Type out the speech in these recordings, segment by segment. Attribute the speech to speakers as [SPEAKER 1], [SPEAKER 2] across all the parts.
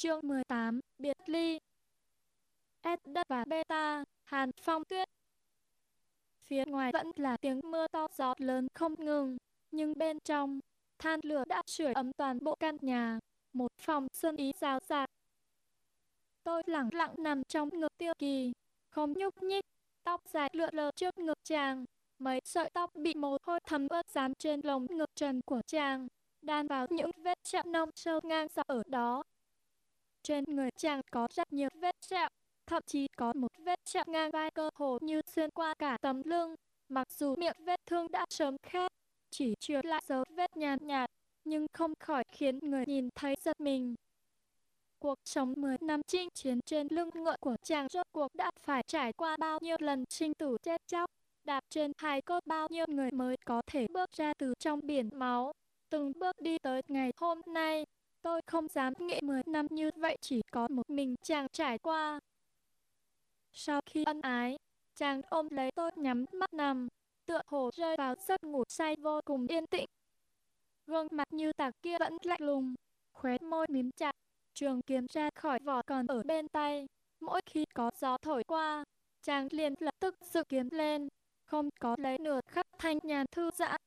[SPEAKER 1] Chương 18, Biệt ly S đất và beta, Hàn Phong Tuyết Phía ngoài vẫn là tiếng mưa to gió lớn không ngừng, nhưng bên trong, than lửa đã sưởi ấm toàn bộ căn nhà, một phòng xuân ý rào rạc. Tôi lặng lặng nằm trong ngực tiêu kỳ, không nhúc nhích, tóc dài lượn lờ trước ngực chàng, mấy sợi tóc bị mồ hôi thấm ướt dán trên lồng ngực trần của chàng, đan vào những vết chạm nông sâu ngang dọc ở đó. Trên người chàng có rất nhiều vết sẹo, thậm chí có một vết sẹo ngang vai cơ hồ như xuyên qua cả tấm lưng. Mặc dù miệng vết thương đã sớm khép, chỉ chưa lại dấu vết nhàn nhạt, nhạt, nhưng không khỏi khiến người nhìn thấy giật mình. Cuộc sống 10 năm chinh chiến trên lưng ngựa của chàng rốt cuộc đã phải trải qua bao nhiêu lần sinh tử chết chóc, đạp trên hai cốt bao nhiêu người mới có thể bước ra từ trong biển máu, từng bước đi tới ngày hôm nay. Tôi không dám nghĩ 10 năm như vậy chỉ có một mình chàng trải qua. Sau khi ân ái, chàng ôm lấy tôi nhắm mắt nằm, tựa hồ rơi vào giấc ngủ say vô cùng yên tĩnh. Gương mặt như tạc kia vẫn lạnh lùng, khóe môi mím chặt, trường kiếm ra khỏi vỏ còn ở bên tay. Mỗi khi có gió thổi qua, chàng liền lập tức sự kiếm lên, không có lấy nửa khắc thanh nhàn thư giãn.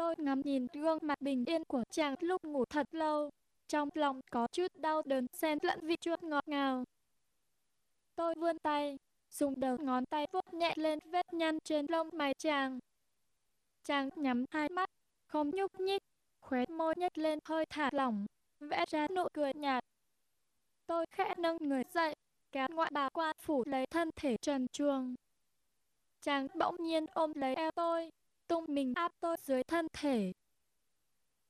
[SPEAKER 1] Tôi ngắm nhìn gương mặt bình yên của chàng lúc ngủ thật lâu, trong lòng có chút đau đớn xen lẫn vị chuột ngọt ngào. Tôi vươn tay, dùng đầu ngón tay vuốt nhẹ lên vết nhăn trên lông mày chàng. Chàng nhắm hai mắt, không nhúc nhích, khóe môi nhếch lên hơi thả lỏng, vẽ ra nụ cười nhạt. Tôi khẽ nâng người dậy, kéo ngoại bà qua phủ lấy thân thể trần truồng. Chàng bỗng nhiên ôm lấy eo tôi, tung mình áp tôi dưới thân thể.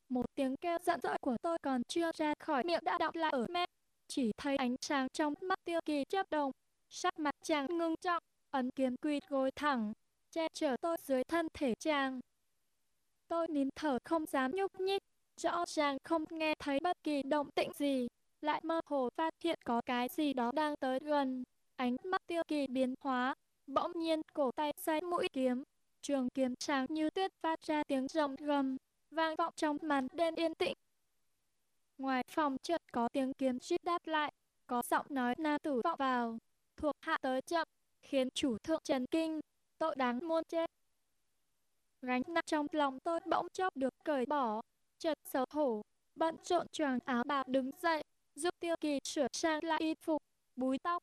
[SPEAKER 1] Một tiếng kêu giận dỗi của tôi còn chưa ra khỏi miệng đã đọng lại ở mép. Chỉ thấy ánh sáng trong mắt tiêu kỳ chớp động Sắc mặt chàng ngưng trọng, ấn kiếm quỳ gối thẳng, che chở tôi dưới thân thể chàng. Tôi nín thở không dám nhúc nhích, rõ ràng không nghe thấy bất kỳ động tĩnh gì, lại mơ hồ phát hiện có cái gì đó đang tới gần. Ánh mắt tiêu kỳ biến hóa, bỗng nhiên cổ tay xoay mũi kiếm, trường kiếm sáng như tuyết phát ra tiếng rồng gầm, vang vọng trong màn đêm yên tĩnh. Ngoài phòng chợt có tiếng kiếm suýt đáp lại, có giọng nói nam tử vọng vào, thuộc hạ tới chậm, khiến chủ thượng chấn kinh, tội đáng muôn chết. Gánh nặng trong lòng tôi bỗng chốc được cởi bỏ, chợt xấu hổ, bận trộn choàng áo bào đứng dậy, giúp Tiêu Kỳ sửa sang lại y phục, búi tóc.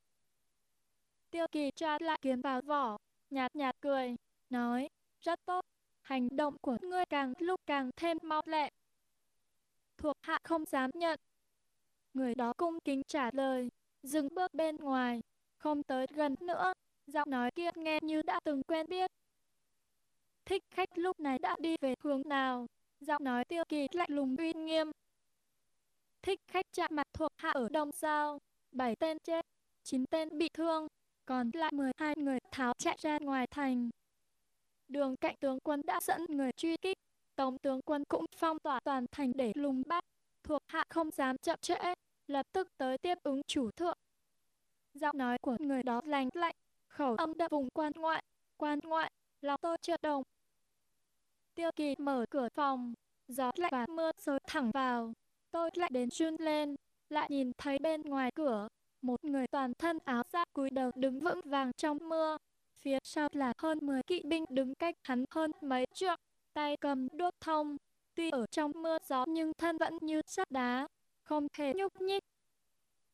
[SPEAKER 1] Tiêu Kỳ tra lại kiếm vào vỏ, nhạt nhạt cười, nói, rất tốt, hành động của ngươi càng lúc càng thêm mau lẹ. Thuộc hạ không dám nhận. Người đó cung kính trả lời, dừng bước bên ngoài, không tới gần nữa, giọng nói kia nghe như đã từng quen biết. Thích khách lúc này đã đi về hướng nào, giọng nói tiêu kỳ lạnh lùng uy nghiêm. Thích khách chạm mặt thuộc hạ ở đông sao, bảy tên chết, chín tên bị thương, còn lại 12 người tháo chạy ra ngoài thành. Đường cạnh tướng quân đã dẫn người truy kích, tổng tướng quân cũng phong tỏa toàn thành để lùng bắt. Thuộc hạ không dám chậm trễ, lập tức tới tiếp ứng chủ thượng. Giọng nói của người đó lành lạnh, khẩu âm đậm vùng quan ngoại, quan ngoại, lòng tôi chưa đồng. Tiêu kỳ mở cửa phòng, gió lạnh và mưa rơi thẳng vào. Tôi lại đến run lên, lại nhìn thấy bên ngoài cửa, một người toàn thân áo giáp cúi đầu đứng vững vàng trong mưa. Phía sau là hơn 10 kỵ binh đứng cách hắn hơn mấy trượng, tay cầm đuốc thông. Tuy ở trong mưa gió nhưng thân vẫn như sắt đá, không thể nhúc nhích.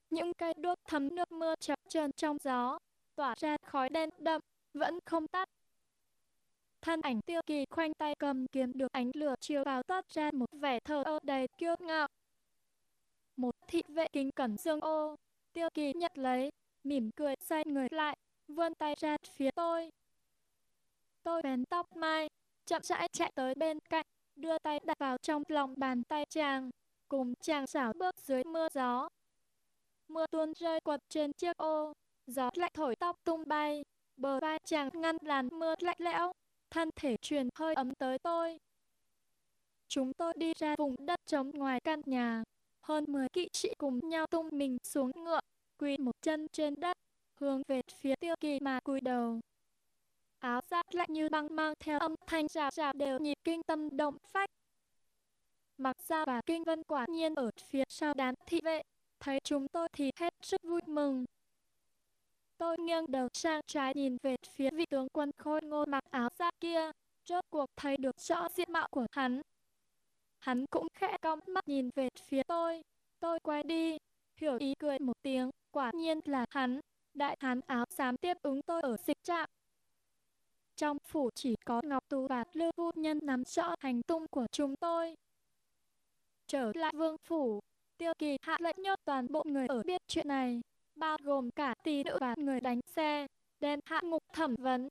[SPEAKER 1] Những cây đuốc thấm nước mưa chập chờn trong gió, tỏa ra khói đen đậm, vẫn không tắt. Thân ảnh tiêu kỳ khoanh tay cầm kiếm được ánh lửa chiếu vào toát ra một vẻ thờ ơ đầy kiêu ngạo. Một thị vệ kính cẩn dương ô, tiêu kỳ nhận lấy, mỉm cười xoay người lại, vươn tay ra phía tôi. Tôi bén tóc mai, chậm rãi chạy tới bên cạnh, đưa tay đặt vào trong lòng bàn tay chàng, cùng chàng xảo bước dưới mưa gió. Mưa tuôn rơi quật trên chiếc ô, gió lạnh thổi tóc tung bay, bờ vai chàng ngăn làn mưa lạnh lẽo, thân thể truyền hơi ấm tới tôi. Chúng tôi đi ra vùng đất trống ngoài căn nhà, hơn 10 kỵ sĩ cùng nhau tung mình xuống ngựa, quỳ một chân trên đất, hướng về phía tiêu kỳ mà cúi đầu. Áo giáp lạnh như băng mang theo âm thanh rào rào đều nhịp kinh tâm động phách. Mặc ra và kinh vân quả nhiên ở phía sau đám thị vệ, thấy chúng tôi thì hết sức vui mừng. Tôi nghiêng đầu sang trái nhìn về phía vị tướng quân khôi ngô mặc áo giáp kia, rốt cuộc thấy được rõ diện mạo của hắn. Hắn cũng khẽ cong mắt nhìn về phía tôi. Tôi quay đi, hiểu ý cười một tiếng, quả nhiên là hắn. Đại hán áo xám tiếp ứng tôi ở dịch trạm. Trong phủ chỉ có Ngọc Tú và Lưu Vũ Nhân nắm rõ hành tung của chúng tôi. Trở lại vương phủ, tiêu kỳ hạ lệnh nhốt toàn bộ người ở biết chuyện này, bao gồm cả tỷ nữ và người đánh xe, đem hạ ngục thẩm vấn.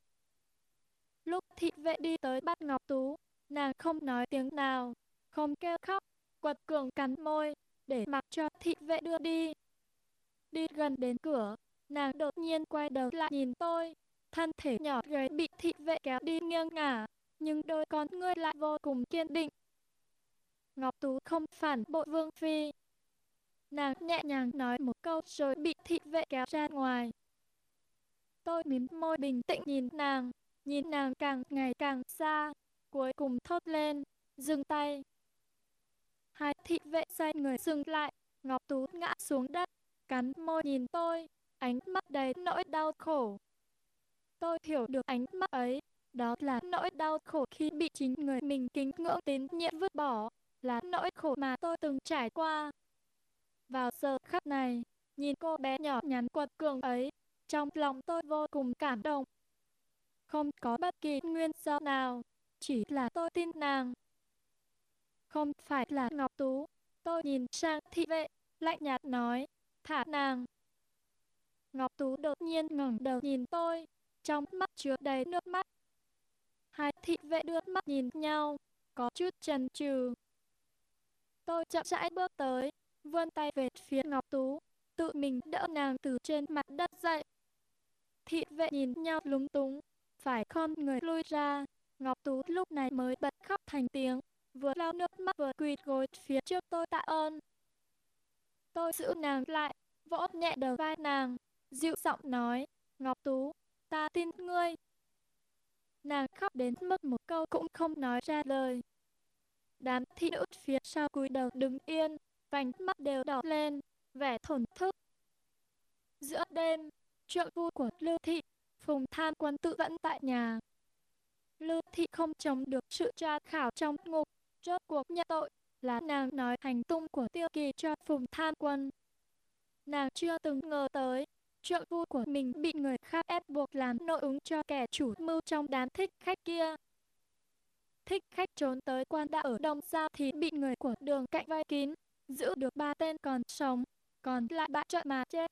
[SPEAKER 1] Lúc thị vệ đi tới bắt Ngọc Tú, nàng không nói tiếng nào, không kêu khóc, quật cường cắn môi, để mặc cho thị vệ đưa đi. Đi gần đến cửa, nàng đột nhiên quay đầu lại nhìn tôi, thân thể nhỏ gầy bị thị vệ kéo đi nghiêng ngả, nhưng đôi con ngươi lại vô cùng kiên định. Ngọc Tú không phản bội Vương Phi. Nàng nhẹ nhàng nói một câu rồi bị thị vệ kéo ra ngoài. Tôi mím môi bình tĩnh nhìn nàng, nhìn nàng càng ngày càng xa, cuối cùng thốt lên, dừng tay. Hai thị vệ xoay người dừng lại, Ngọc Tú ngã xuống đất, cắn môi nhìn tôi, ánh mắt đầy nỗi đau khổ. Tôi hiểu được ánh mắt ấy, đó là nỗi đau khổ khi bị chính người mình kính ngưỡng tín nhiệm vứt bỏ, là nỗi khổ mà tôi từng trải qua. Vào giờ khắc này, nhìn cô bé nhỏ nhắn quật cường ấy, trong lòng tôi vô cùng cảm động. Không có bất kỳ nguyên do nào, chỉ là tôi tin nàng. Không phải là Ngọc Tú, tôi nhìn sang thị vệ, lạnh nhạt nói, thả nàng. Ngọc Tú đột nhiên ngẩng đầu nhìn tôi, trong mắt chứa đầy nước mắt. Hai thị vệ đưa mắt nhìn nhau, có chút chần chừ. Tôi chậm rãi bước tới, vươn tay về phía Ngọc Tú, tự mình đỡ nàng từ trên mặt đất dậy. Thị vệ nhìn nhau lúng túng, phải khom người lui ra. Ngọc Tú lúc này mới bật khóc thành tiếng, vừa lau nước mắt vừa quỳ gối phía trước tôi tạ ơn. Tôi giữ nàng lại, vỗ nhẹ đầu vai nàng, dịu giọng nói, Ngọc Tú, ta tin ngươi. Nàng khóc đến mức một câu cũng không nói ra lời. Đám thị nữ phía sau cúi đầu đứng yên, vành mắt đều đỏ lên, vẻ thổn thức. Giữa đêm, trợ phu của Lưu Thị, Phùng Tham Quân tự vẫn tại nhà. Lưu Thị không chống được sự tra khảo trong ngục, rốt cuộc nhận tội, là nàng nói hành tung của Tiêu Kỳ cho Phùng Tham Quân. Nàng chưa từng ngờ tới, trợ phu của mình bị người khác ép buộc làm nội ứng cho kẻ chủ mưu trong đám thích khách kia. Thích khách trốn tới quan đã ở Đông Giao thì bị người của đường cạnh vây kín, giữ được ba tên còn sống, còn lại bại trận mà chết.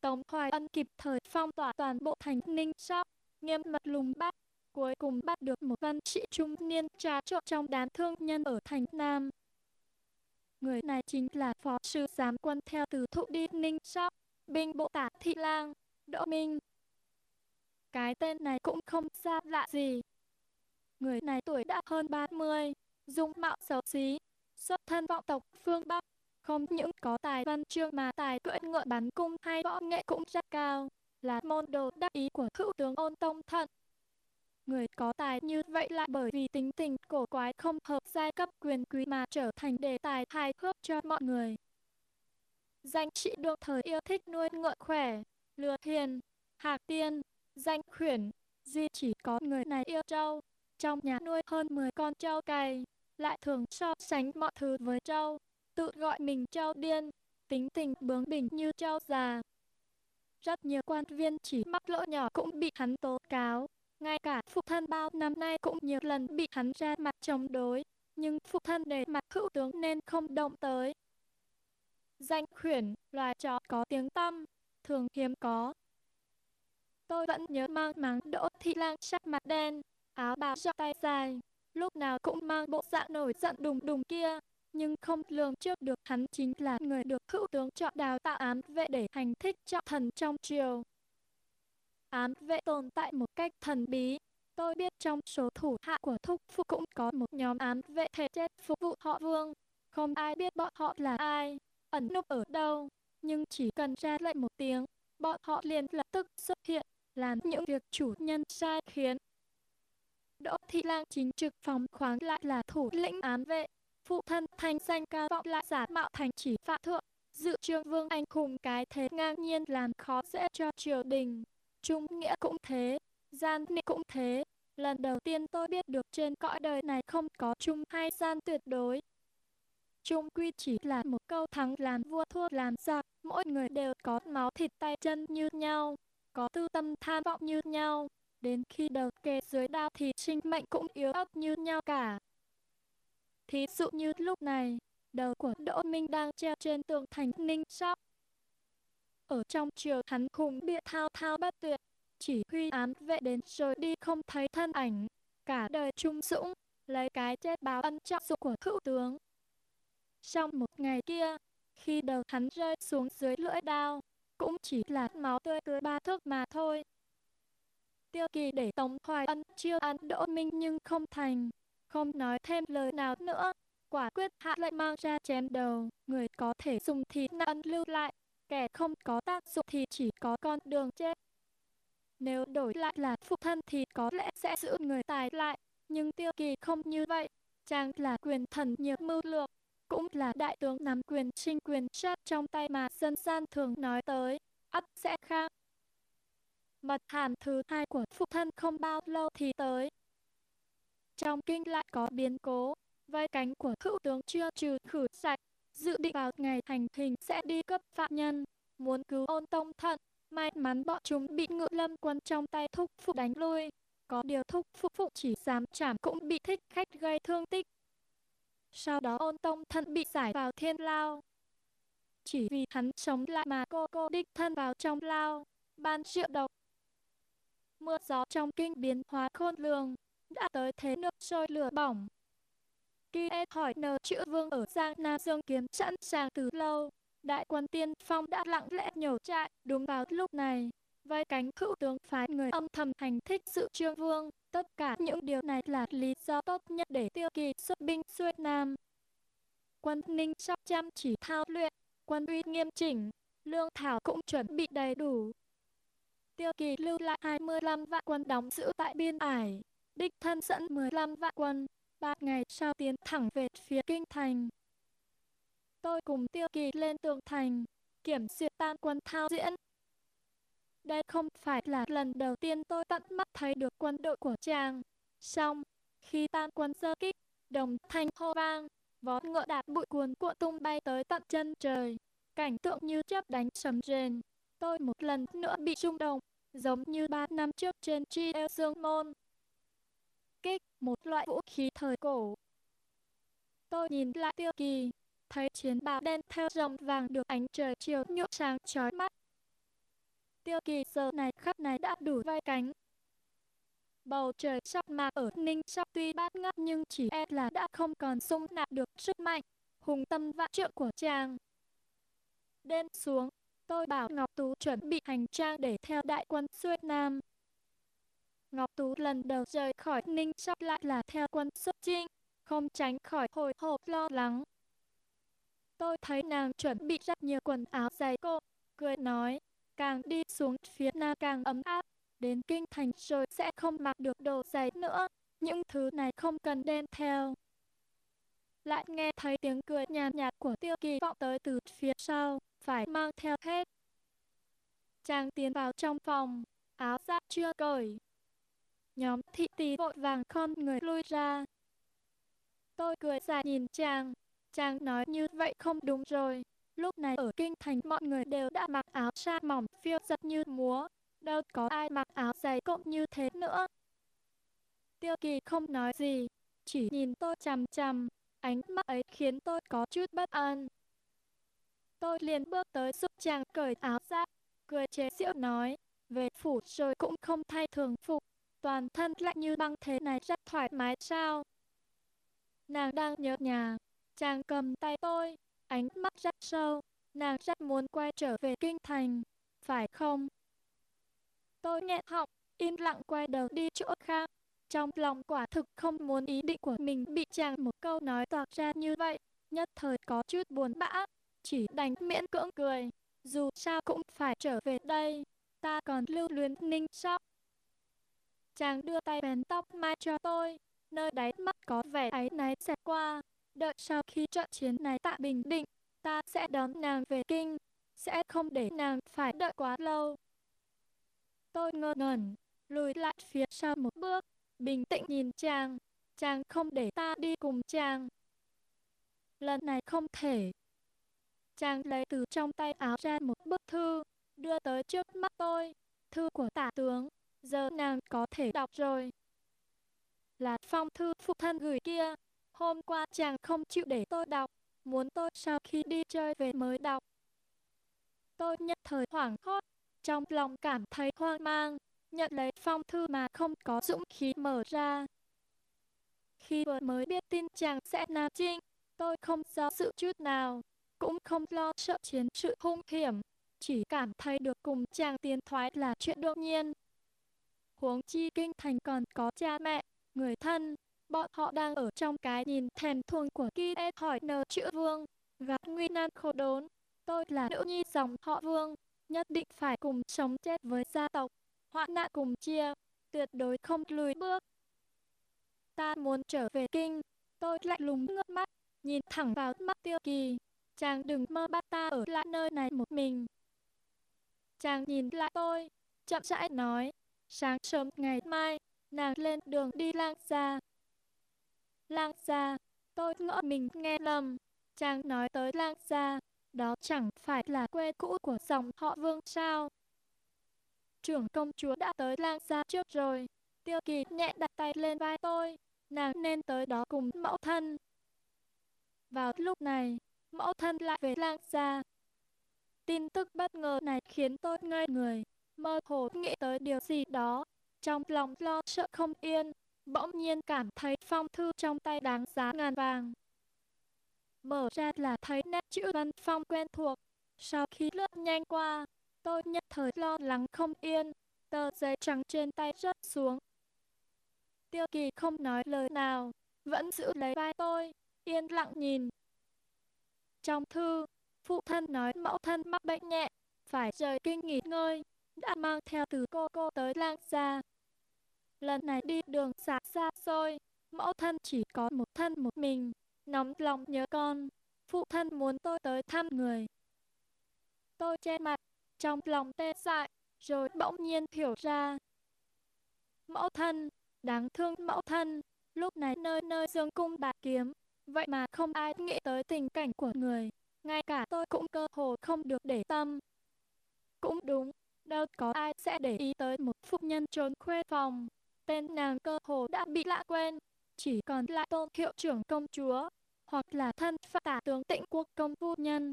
[SPEAKER 1] Tống Hoài Ân kịp thời phong tỏa toàn bộ thành Ninh Sóc, nghiêm mật lùng bắt, cuối cùng bắt được một văn sĩ trung niên trà trộn trong đám thương nhân ở thành Nam. Người này chính là phó sư giám quân theo từ thụ đi Ninh Sóc, binh bộ tả thị lang, Đỗ Minh. Cái tên này cũng không xa lạ gì. Người này tuổi đã hơn 30, dung mạo xấu xí, xuất thân vọng tộc phương Bắc. Không những có tài văn chương mà tài cưỡi ngựa bắn cung hay võ nghệ cũng rất cao, là môn đồ đắc ý của hữu tướng ôn tông thận. Người có tài như vậy lại bởi vì tính tình cổ quái không hợp giai cấp quyền quý mà trở thành đề tài hài hước cho mọi người. Danh trị đương thời yêu thích nuôi ngựa khỏe, lừa hiền, hạc tiên, danh khuyển, duy chỉ có người này yêu trâu. Trong nhà nuôi hơn 10 con trâu cày, lại thường so sánh mọi thứ với trâu, tự gọi mình trâu điên, tính tình bướng bỉnh như trâu già. Rất nhiều quan viên chỉ mắc lỗi nhỏ cũng bị hắn tố cáo, ngay cả phụ thân bao năm nay cũng nhiều lần bị hắn ra mặt chống đối, nhưng phụ thân để mặt hữu tướng nên không động tới. Danh khuyển, loài chó có tiếng tăm, thường hiếm có. Tôi vẫn nhớ mang máng đỗ thị lang sắc mặt đen, áo bào rộng tay dài, lúc nào cũng mang bộ dạng nổi giận đùng đùng kia, nhưng không lường trước được hắn chính là người được hữu tướng chọn đào tạo ám vệ để hành thích trọng thần trong triều. Ám vệ tồn tại một cách thần bí. Tôi biết trong số thủ hạ của thúc phụ cũng có một nhóm ám vệ thể chết phục vụ họ vương. Không ai biết bọn họ là ai, ẩn núp ở đâu, nhưng chỉ cần ra lệnh một tiếng, bọn họ liền lập tức xuất hiện, làm những việc chủ nhân sai khiến. Đỗ Thị Lang chính trực phòng khoáng lại là thủ lĩnh ám vệ, phụ thân thanh danh cao vọng lại giả mạo thành chỉ phạm thượng, dự trương vương anh hùng cái thế ngang nhiên làm khó dễ cho triều đình. Trung nghĩa cũng thế, gian nị cũng thế. Lần đầu tiên tôi biết được trên cõi đời này không có trung hay gian tuyệt đối. Trung quy chỉ là một câu thắng làm vua thua làm giặc, mỗi người đều có máu thịt tay chân như nhau, có tư tâm tham vọng như nhau. Đến khi đầu kề dưới đao thì sinh mệnh cũng yếu ớt như nhau cả. Thí dụ như lúc này, đầu của Đỗ Minh đang treo trên tường thành Ninh Sóc. Ở trong triều hắn khùng bịa thao thao bất tuyệt, chỉ huy ám vệ đến rồi đi không thấy thân ảnh. Cả đời trung dũng, lấy cái chết báo ân trọng dụng của hữu tướng. Trong một ngày kia, khi đầu hắn rơi xuống dưới lưỡi đao, cũng chỉ là máu tươi cứ ba thước mà thôi. Tiêu kỳ để Tống Hoài Ân chiêu ăn Đỗ Minh nhưng không thành, không nói thêm lời nào nữa. Quả quyết hạ lệnh mang ra chém đầu, người có thể dùng thì ân lưu lại, kẻ không có tác dụng thì chỉ có con đường chết. Nếu đổi lại là phụ thân thì có lẽ sẽ giữ người tài lại, nhưng tiêu kỳ không như vậy. Chàng là quyền thần nhiều mưu lược, cũng là đại tướng nắm quyền trinh quyền sát trong tay mà dân gian thường nói tới, ắt sẽ khác. Mật hàm thứ hai của phụ thân không bao lâu thì tới. Trong kinh lại có biến cố, vai cánh của hữu tướng chưa trừ khử sạch, dự định vào ngày hành hình sẽ đi cấp phạm nhân, muốn cứu ôn tông thận. May mắn bọn chúng bị ngự lâm quân trong tay thúc phụ đánh lui. Có điều thúc phụ phụ chỉ dám chảm cũng bị thích khách gây thương tích. Sau đó ôn tông thân bị giải vào thiên lao. Chỉ vì hắn sống lại mà cô cô đích thân vào trong lao, ban triệu độc. Mưa gió trong kinh biến hóa khôn lường, đã tới thế nước sôi lửa bỏng. Kia e hỏi nờ chữ vương ở Giang Nam Dương Kiếm sẵn sàng từ lâu. Đại quân tiên phong đã lặng lẽ nhổ trại, đúng vào lúc này. Vai cánh hữu tướng phái người âm thầm hành thích sự trương vương. Tất cả những điều này là lý do tốt nhất để tiêu kỳ xuất binh xuôi Nam. Quân ninh sắp chăm chỉ thao luyện, quân uy nghiêm chỉnh, lương thảo cũng chuẩn bị đầy đủ. Tiêu kỳ lưu lại 25 vạn quân đóng giữ tại biên ải, đích thân dẫn 15 vạn quân, ba ngày sau tiến thẳng về phía kinh thành. Tôi cùng Tiêu Kỳ lên tường thành, kiểm duyệt tam quân thao diễn. Đây không phải là lần đầu tiên tôi tận mắt thấy được quân đội của chàng. Xong, khi tan quân sơ kích, đồng thanh hô vang, vó ngựa đạp bụi cuồn cuộn tung bay tới tận chân trời. Cảnh tượng như chớp đánh sầm rền. Tôi một lần nữa bị rung động, giống như ba năm trước trên tri eo dương môn. Kích, một loại vũ khí thời cổ. Tôi nhìn lại tiêu kỳ, thấy chiến bào đen theo dòng vàng được ánh trời chiều nhuộm sáng chói mắt. Tiêu kỳ giờ này khắp này đã đủ vai cánh. Bầu trời sắc mạc ở Ninh Sóc tuy bát ngát nhưng chỉ e là đã không còn sung nạp được sức mạnh, hùng tâm vạn trượng của chàng. Đêm xuống, tôi bảo Ngọc Tú chuẩn bị hành trang để theo đại quân xuôi Nam. Ngọc Tú lần đầu rời khỏi Ninh Sóc lại là theo quân xuất chinh, không tránh khỏi hồi hộp lo lắng. Tôi thấy nàng chuẩn bị rất nhiều quần áo dày cộ cười nói, càng đi xuống phía nam càng ấm áp, đến kinh thành rồi sẽ không mặc được đồ giày nữa, những thứ này không cần đem theo. Lại nghe thấy tiếng cười nhàn nhạt của tiêu kỳ vọng tới từ phía sau, phải mang theo hết. Chàng tiến vào trong phòng, áo giáp chưa cởi. Nhóm thị tỳ vội vàng khom người lui ra. Tôi cười dài nhìn chàng, Chàng nói như vậy không đúng rồi. Lúc này ở kinh thành mọi người đều đã mặc áo sa mỏng phiêu giật như múa. Đâu có ai mặc áo dày cộng như thế nữa. Tiêu kỳ không nói gì, chỉ nhìn tôi chằm chằm. Ánh mắt ấy khiến tôi có chút bất an. Tôi liền bước tới giúp chàng cởi áo ra, cười chế giễu nói, về phủ rồi cũng không thay thường phục, toàn thân lạnh như băng thế này rất thoải mái sao? Nàng đang nhớ nhà, Chàng cầm tay tôi, ánh mắt rất sâu, nàng rất muốn quay trở về kinh thành, phải không? Tôi nghẹn họng, im lặng quay đầu đi chỗ khác. Trong lòng quả thực không muốn ý định của mình bị chàng một câu nói toạc ra như vậy, nhất thời có chút buồn bã, chỉ đành miễn cưỡng cười. Dù sao cũng phải trở về đây, ta còn lưu luyến ninh sóc. Chàng đưa tay bèn tóc mai cho tôi, nơi đáy mắt có vẻ áy náy xẹt qua, Đợi sau khi trận chiến này tại Bình Định, ta sẽ đón nàng về kinh, sẽ không để nàng phải đợi quá lâu. Tôi ngơ ngẩn, lùi lại phía sau một bước, bình tĩnh nhìn chàng, chàng không để ta đi cùng chàng. Lần này không thể. Chàng lấy từ trong tay áo ra một bức thư, đưa tới trước mắt tôi, thư của tả tướng, giờ nàng có thể đọc rồi. Là phong thư phụ thân gửi kia, hôm qua chàng không chịu để tôi đọc, muốn tôi sau khi đi chơi về mới đọc. Tôi nhất thời hoảng hốt, trong lòng cảm thấy hoang mang, nhận lấy phong thư mà không có dũng khí mở ra. Khi vừa mới biết tin chàng sẽ Nam Trinh, tôi không do sự chút nào, cũng không lo sợ chiến sự hung hiểm, chỉ cảm thấy được cùng chàng tiến thoái là chuyện đương nhiên. Huống chi kinh thành còn có cha mẹ, người thân, bọn họ đang ở trong cái nhìn thèm thuồng của Kiet hỏi nờ chữ vương, gặp nguy nan khổ đốn. Tôi là nữ nhi dòng họ vương, nhất định phải cùng sống chết với gia tộc, hoạn nạn cùng chia, tuyệt đối không lùi bước. Ta muốn trở về kinh, tôi lạnh lùng ngước mắt, nhìn thẳng vào mắt tiêu kỳ. Chàng đừng mơ bắt ta ở lại nơi này một mình. Chàng nhìn lại tôi, chậm rãi nói, sáng sớm ngày mai, nàng lên đường đi lang gia. Lang gia, tôi ngỡ mình nghe lầm, chàng nói tới lang gia, đó chẳng phải là quê cũ của dòng họ vương sao. Trưởng công chúa đã tới lang gia trước rồi, tiêu kỳ nhẹ đặt tay lên vai tôi, nàng nên tới đó cùng mẫu thân. Vào lúc này, mẫu thân lại về lang gia. Tin tức bất ngờ này khiến tôi ngây người, mơ hồ nghĩ tới điều gì đó, trong lòng lo sợ không yên, bỗng nhiên cảm thấy phong thư trong tay đáng giá ngàn vàng. Mở ra là thấy nét chữ văn phong quen thuộc, sau khi lướt nhanh qua, tôi nhất thời lo lắng không yên, tờ giấy trắng trên tay rớt xuống. Tiêu kỳ không nói lời nào, vẫn giữ lấy vai tôi, yên lặng nhìn. Trong thư, phụ thân nói mẫu thân mắc bệnh nhẹ, phải rời kinh nghỉ ngơi, đã mang theo từ cô cô tới lang gia. Lần này đi đường xa xa xôi, mẫu thân chỉ có một thân một mình, nóng lòng nhớ con. Phụ thân muốn tôi tới thăm người. Tôi che mặt, trong lòng tê dại, rồi bỗng nhiên hiểu ra. Mẫu thân, đáng thương mẫu thân, lúc này nơi nơi dương cung bạc kiếm, vậy mà không ai nghĩ tới tình cảnh của người, ngay cả tôi cũng cơ hồ không được để tâm. Cũng đúng, đâu có ai sẽ để ý tới một phụ nhân trốn khuê phòng, tên nàng cơ hồ đã bị lạ quên, chỉ còn lại tôn hiệu trưởng công chúa, hoặc là thân phận tả tướng tịnh quốc công phu nhân.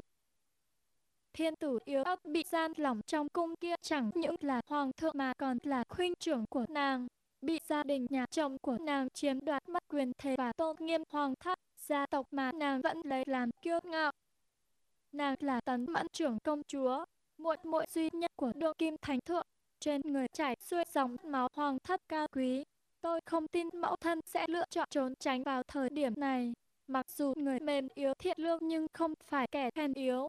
[SPEAKER 1] Thiên tử yếu ớt bị gian lỏng trong cung kia chẳng những là hoàng thượng mà còn là khuynh trưởng của nàng. Bị gia đình nhà chồng của nàng chiếm đoạt mất quyền thế và tôn nghiêm hoàng thất, gia tộc mà nàng vẫn lấy làm kiêu ngạo. Nàng là tấn mẫn trưởng công chúa, muội muội duy nhất của đương kim thánh thượng, trên người chảy xuôi dòng máu hoàng thất cao quý. Tôi không tin mẫu thân sẽ lựa chọn trốn tránh vào thời điểm này. Mặc dù người mềm yếu thiện lương nhưng không phải kẻ hèn yếu.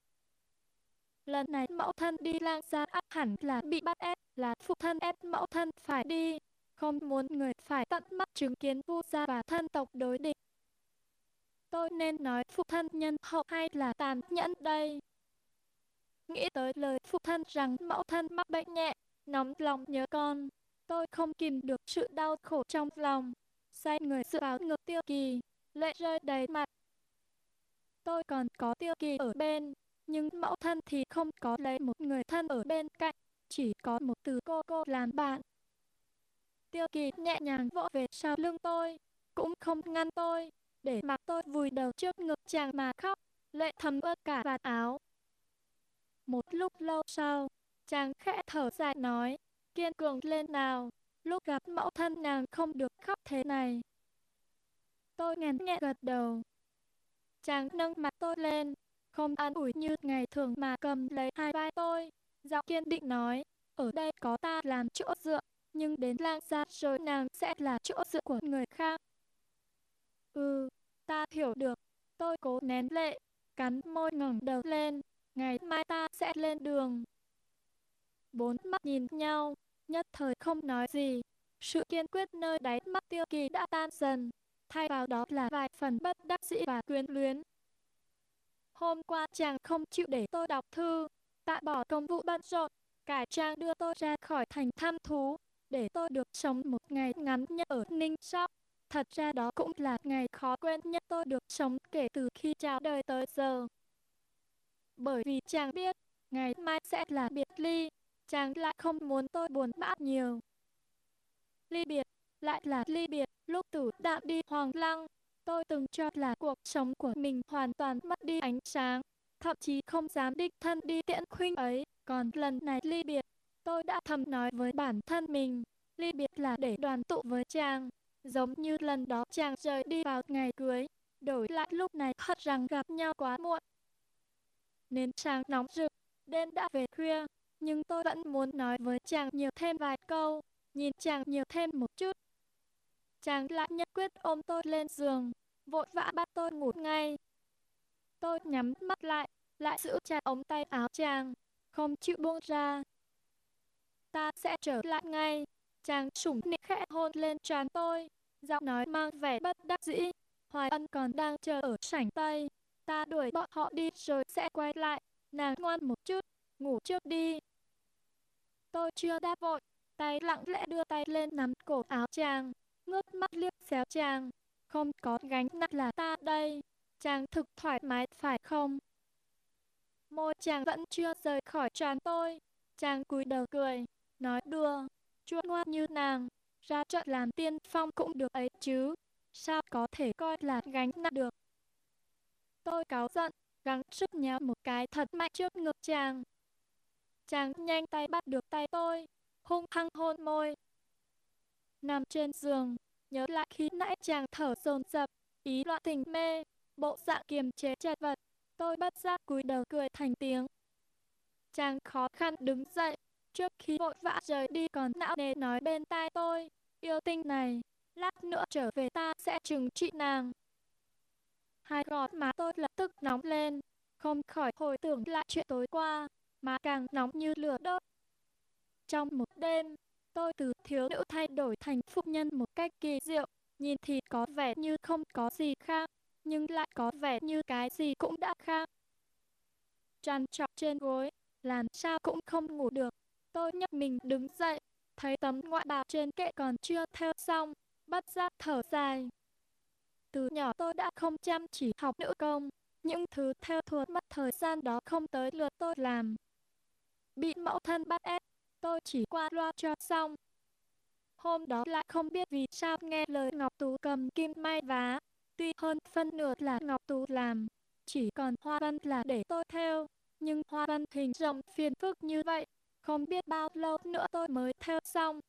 [SPEAKER 1] Lần này mẫu thân đi lang gia ác hẳn là bị bắt ép, là phụ thân ép mẫu thân phải đi. Không muốn người phải tận mắt chứng kiến vu gia và thân tộc đối địch. Tôi nên nói phụ thân nhân hậu hay là tàn nhẫn đây? Nghĩ tới lời phụ thân rằng mẫu thân mắc bệnh nhẹ, nóng lòng nhớ con. Tôi không kìm được sự đau khổ trong lòng. Xoay người dựa vào ngực tiêu kỳ, lệ rơi đầy mặt. Tôi còn có tiêu kỳ ở bên, nhưng mẫu thân thì không có lấy một người thân ở bên cạnh, chỉ có một từ cô cô làm bạn. Tiêu kỳ nhẹ nhàng vỗ về sau lưng tôi, cũng không ngăn tôi, để mặc tôi vùi đầu trước ngực chàng mà khóc, lệ thấm ướt cả vạt áo. Một lúc lâu sau, chàng khẽ thở dài nói, kiên cường lên nào, lúc gặp mẫu thân nàng không được khóc thế này. Tôi ngén nhẹ gật đầu. Chàng nâng mặt tôi lên, không an ủi như ngày thường mà cầm lấy hai vai tôi. Giọng kiên định nói, ở đây có ta làm chỗ dựa, nhưng đến lang gia rồi nàng sẽ là chỗ dựa của người khác. Ừ, ta hiểu được. Tôi cố nén lệ, cắn môi ngẩng đầu lên. Ngày mai ta sẽ lên đường. Bốn mắt nhìn nhau, nhất thời không nói gì. Sự kiên quyết nơi đáy mắt tiêu kỳ đã tan dần thay vào đó là vài phần bất đắc dĩ và quyến luyến. Hôm qua chàng không chịu để tôi đọc thư, tạ bỏ công vụ bận rộn, cải trang đưa tôi ra khỏi thành thăm thú, để tôi được sống một ngày ngắn nhất ở Ninh Sóc. Thật ra đó cũng là ngày khó quên nhất tôi được sống kể từ khi chào đời tới giờ. Bởi vì chàng biết, ngày mai sẽ là biệt ly, chàng lại không muốn tôi buồn bã nhiều. Ly biệt, lại là ly biệt, lúc tử đạm đi hoàng lăng, tôi từng cho là cuộc sống của mình hoàn toàn mất đi ánh sáng, thậm chí không dám đích thân đi tiễn khuynh ấy, còn lần này ly biệt, tôi đã thầm nói với bản thân mình, ly biệt là để đoàn tụ với chàng, giống như lần đó chàng rời đi vào ngày cưới, đổi lại lúc này hận rằng gặp nhau quá muộn. Nên chàng nóng rực, đêm đã về khuya, nhưng tôi vẫn muốn nói với chàng nhiều thêm vài câu, nhìn chàng nhiều thêm một chút. Chàng lại nhất quyết ôm tôi lên giường, vội vã bắt tôi ngủ ngay. Tôi nhắm mắt lại, lại giữ chặt ống tay áo chàng, không chịu buông ra. Ta sẽ trở lại ngay. Chàng sủng nịnh khẽ hôn lên trán tôi, giọng nói mang vẻ bất đắc dĩ. Hoài ân còn đang chờ ở sảnh tây. Ta đuổi bọn họ đi rồi sẽ quay lại. Nàng ngoan một chút, ngủ trước đi. Tôi chưa đáp vội, tay lặng lẽ đưa tay lên nắm cổ áo chàng, ngước mắt liếc xéo chàng. Không có gánh nặng là ta đây. Chàng thực thoải mái phải không? Môi chàng vẫn chưa rời khỏi trán tôi. Chàng cúi đầu cười, nói đùa, chua ngoan như nàng, ra trận làm tiên phong cũng được ấy chứ, sao có thể coi là gánh nặng được. Tôi cáu giận, gắng sức nhéo một cái thật mạnh trước ngực chàng. Chàng nhanh tay bắt được tay tôi, hung hăng hôn môi. Nằm trên giường, nhớ lại khi nãy chàng thở dồn dập, ý loạn tình mê, bộ dạng kiềm chế chật vật, tôi bất giác cúi đầu cười thành tiếng. Chàng khó khăn đứng dậy, trước khi vội vã rời đi còn não nề nói bên tai tôi, yêu tinh này, lát nữa trở về ta sẽ trừng trị nàng. Hai gọt má tôi lập tức nóng lên, không khỏi hồi tưởng lại chuyện tối qua, mà càng nóng như lửa đốt. Trong một đêm, tôi từ thiếu nữ thay đổi thành phụ nhân một cách kỳ diệu, nhìn thì có vẻ như không có gì khác, nhưng lại có vẻ như cái gì cũng đã khác. Tràn trọc trên gối, làm sao cũng không ngủ được. Tôi nhấc mình đứng dậy, thấy tấm ngoại bào trên kệ còn chưa theo xong, bắt giác thở dài. Từ nhỏ tôi đã không chăm chỉ học nữ công, những thứ theo thuộc mất thời gian đó không tới lượt tôi làm. Bị mẫu thân bắt ép, tôi chỉ qua loa cho xong. Hôm đó lại không biết vì sao nghe lời Ngọc Tú cầm kim may vá, tuy hơn phân nửa là Ngọc Tú làm, chỉ còn hoa văn là để tôi theo, nhưng hoa văn hình rộng phiền phức như vậy, không biết bao lâu nữa tôi mới theo xong.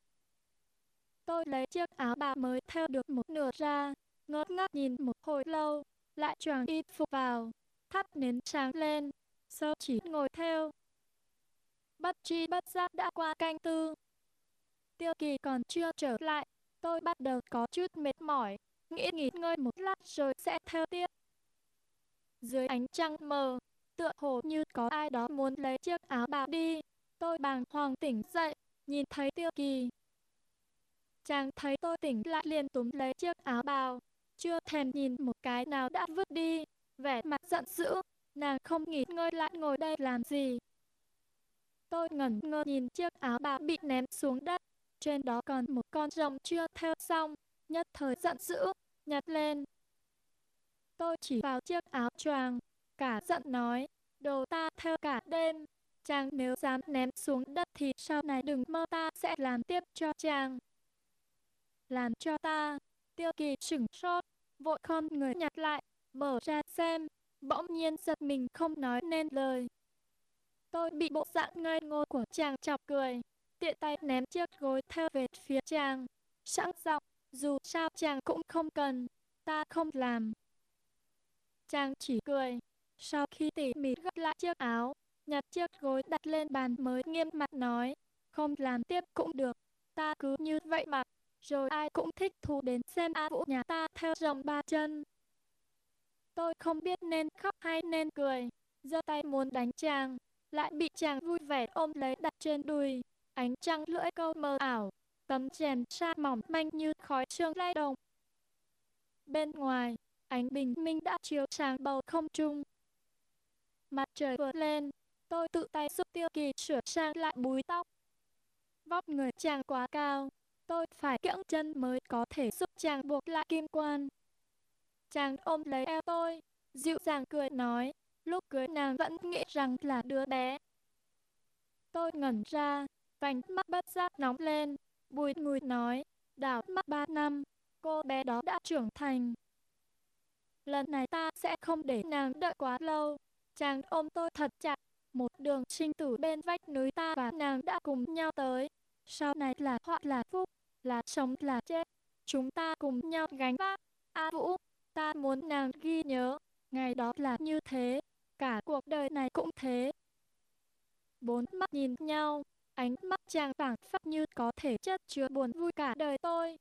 [SPEAKER 1] Tôi lấy chiếc áo bà mới theo được một nửa ra, ngơ ngác nhìn một hồi lâu, lại choàng y phục vào, thắp nến sáng lên, sơ chỉ ngồi theo. Bất chi bất giác đã qua canh tư. Tiêu kỳ còn chưa trở lại, tôi bắt đầu có chút mệt mỏi, nghĩ nghỉ ngơi một lát rồi sẽ theo tiếp. Dưới ánh trăng mờ, tựa hồ như có ai đó muốn lấy chiếc áo bà đi, tôi bàng hoàng tỉnh dậy, nhìn thấy tiêu kỳ. Chàng thấy tôi tỉnh lại liền túm lấy chiếc áo bào, chưa thèm nhìn một cái nào đã vứt đi, vẻ mặt giận dữ, nàng không nghỉ ngơi lại ngồi đây làm gì. Tôi ngẩn ngơ nhìn chiếc áo bào bị ném xuống đất, trên đó còn một con rồng chưa theo xong, nhất thời giận dữ, nhặt lên. Tôi chỉ vào chiếc áo choàng, cả giận nói, đồ ta theo cả đêm, chàng nếu dám ném xuống đất thì sau này đừng mơ ta sẽ làm tiếp cho chàng. Làm cho ta, tiêu kỳ sửng sốt, vội không người nhặt lại, mở ra xem, bỗng nhiên giật mình không nói nên lời. Tôi bị bộ dạng ngây ngô của chàng chọc cười, tiện tay ném chiếc gối theo về phía chàng, sẵn giọng, dù sao chàng cũng không cần, ta không làm. Chàng chỉ cười, sau khi tỉ mỉ gấp lại chiếc áo, nhặt chiếc gối đặt lên bàn mới nghiêm mặt nói, không làm tiếp cũng được, ta cứ như vậy mà, rồi ai cũng thích thú đến xem A Vũ nhà ta theo dòng ba chân. Tôi không biết nên khóc hay nên cười, giơ tay muốn đánh chàng, lại bị chàng vui vẻ ôm lấy đặt trên đùi, ánh trăng lưỡi câu mờ ảo, tấm chèn sa mỏng manh như khói sương lay động. Bên ngoài, ánh bình minh đã chiếu sáng bầu không trung, mặt trời vừa lên, tôi tự tay giúp Tiêu Kỳ sửa sang lại búi tóc. Vóc người chàng quá cao, tôi phải kiễng chân mới có thể giúp chàng buộc lại kim quan. Chàng ôm lấy eo tôi, dịu dàng cười nói, lúc cưới nàng vẫn nghĩ rằng là đứa bé. Tôi ngẩn ra, vành mắt bất giác nóng lên, bùi ngùi nói, đảo mắt ba năm, cô bé đó đã trưởng thành. Lần này ta sẽ không để nàng đợi quá lâu. Chàng ôm tôi thật chặt, một đường sinh tử bên vách núi ta và nàng đã cùng nhau tới. Sau này là họa là phúc, là sống là chết. Chúng ta cùng nhau gánh vác. A Vũ, ta muốn nàng ghi nhớ, ngày đó là như thế, cả cuộc đời này cũng thế. Bốn mắt nhìn nhau, ánh mắt chàng phảng phất như có thể chất chứa buồn vui cả đời tôi.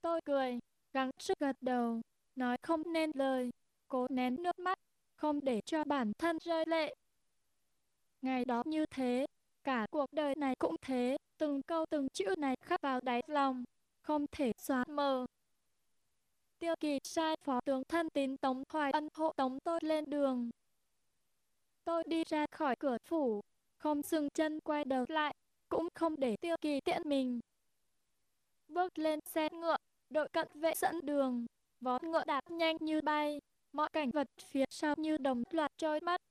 [SPEAKER 1] Tôi cười, gắng sức gật đầu, nói không nên lời, cố nén nước mắt, không để cho bản thân rơi lệ. Ngày đó như thế, cả cuộc đời này cũng thế, từng câu từng chữ này khắc vào đáy lòng, không thể xóa mờ. Tiêu kỳ sai phó tướng thân tín Tống Hoài Ân hộ tống tôi lên đường. Tôi đi ra khỏi cửa phủ, không dừng chân quay đầu lại, cũng không để tiêu kỳ tiện mình. Bước lên xe ngựa, đội cận vệ dẫn đường, vó ngựa đạp nhanh như bay, mọi cảnh vật phía sau như đồng loạt trôi mất.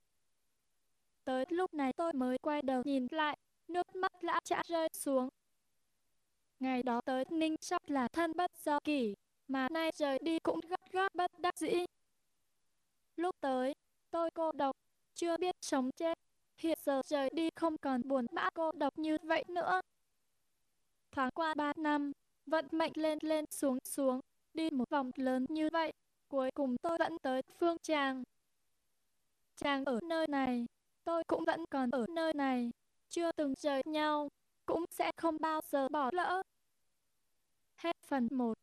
[SPEAKER 1] Tới lúc này tôi mới quay đầu nhìn lại, nước mắt đã chả rơi xuống. Ngày đó tới Ninh Sóc là thân bất do kỷ, mà nay rời đi cũng gấp gáp bất đắc dĩ. Lúc tới, tôi cô độc, chưa biết sống chết. Hiện giờ rời đi không còn buồn bã cô độc như vậy nữa. Tháng qua ba năm, vận mệnh lên lên xuống xuống, đi một vòng lớn như vậy, cuối cùng tôi vẫn tới phương tràng. Chàng ở nơi này, tôi cũng vẫn còn ở nơi này, chưa từng rời nhau, cũng sẽ không bao giờ bỏ lỡ. Hết phần 1